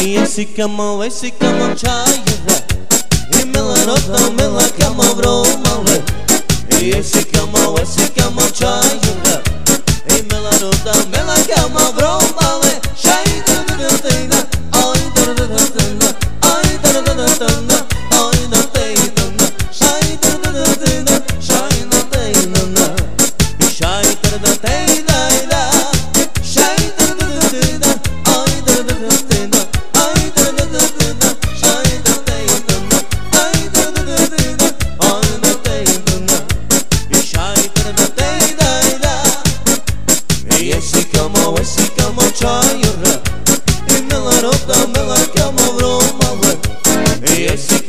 I ja si kamo, već si kamo čajeva I mila rodna, mila kamo vromale. I ja si kamo, već si kamo čajeva I mila rodna, mila kamo Yes.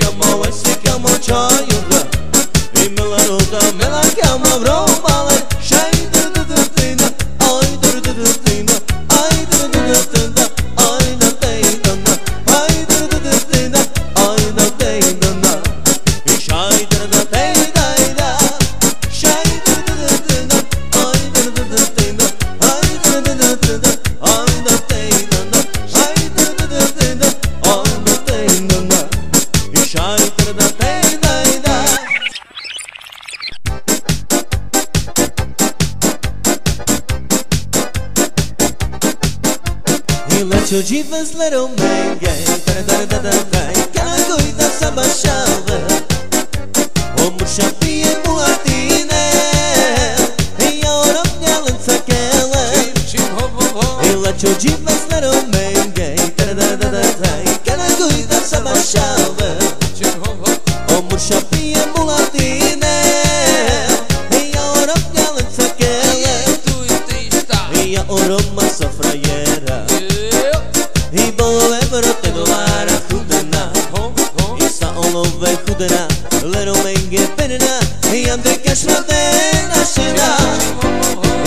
Your diva's little man gay Cada cuida se abaixava O murcha pia boa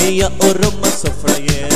alegria, o oh, Roma sofreu.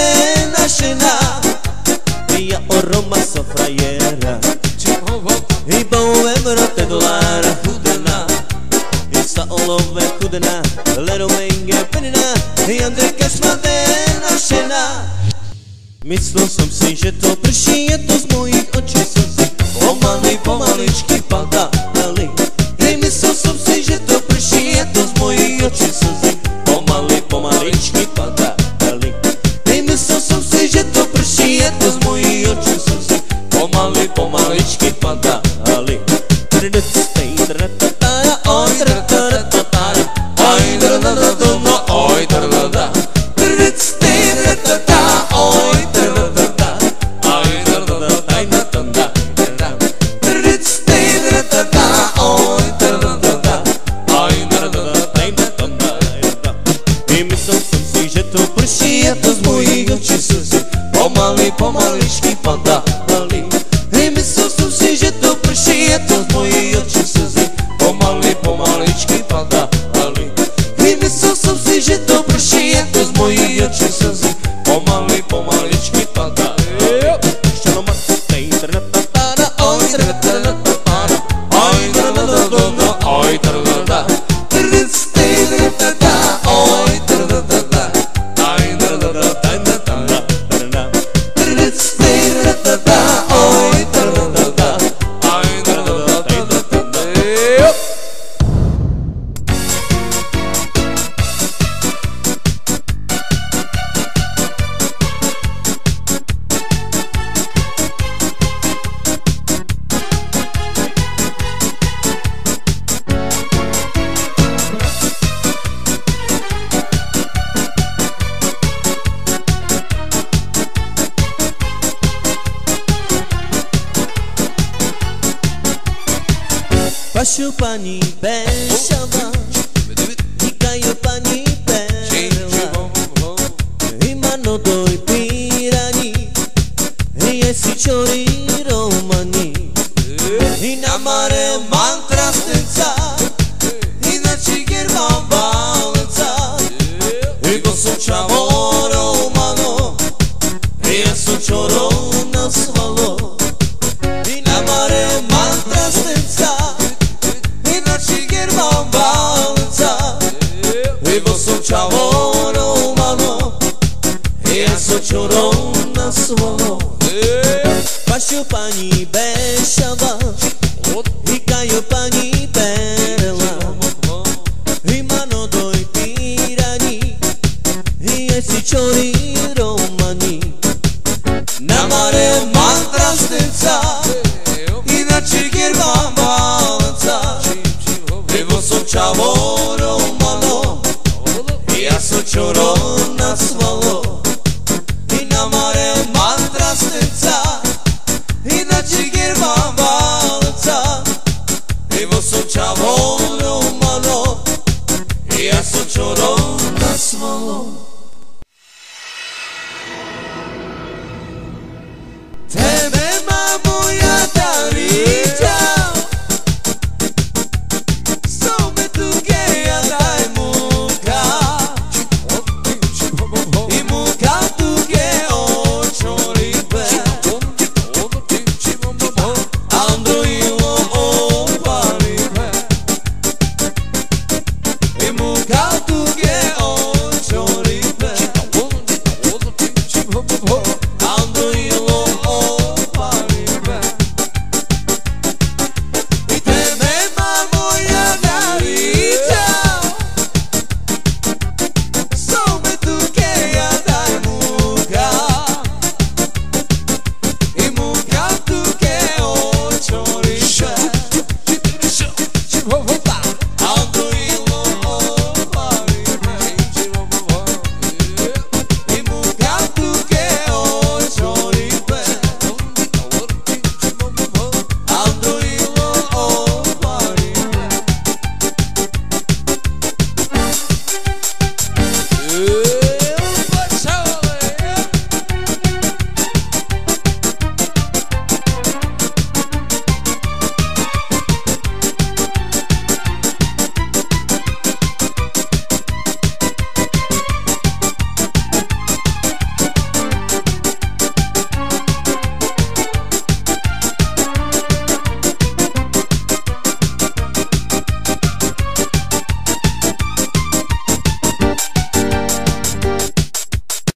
olove chudná, leromenga penina, Jandrka smatená šená. Myslel jsem si, že to prší, je to z mojich očí, jsem si pomaly, pomaličky padá na lid. že to prší, je to z mojich očí slzy. Pomaly, pomaličky padá malý. Vymyslel si, že to prší, je to z mojich očí slzy. Pomaly, pomaličky padá malý. Vymyslel si, že to prší, je to z mojich očí slzy. Prosił pani Besiowa Tikają pani perła I ma no doj pirani. I jest i ciori romani. I na mare E você te Calma.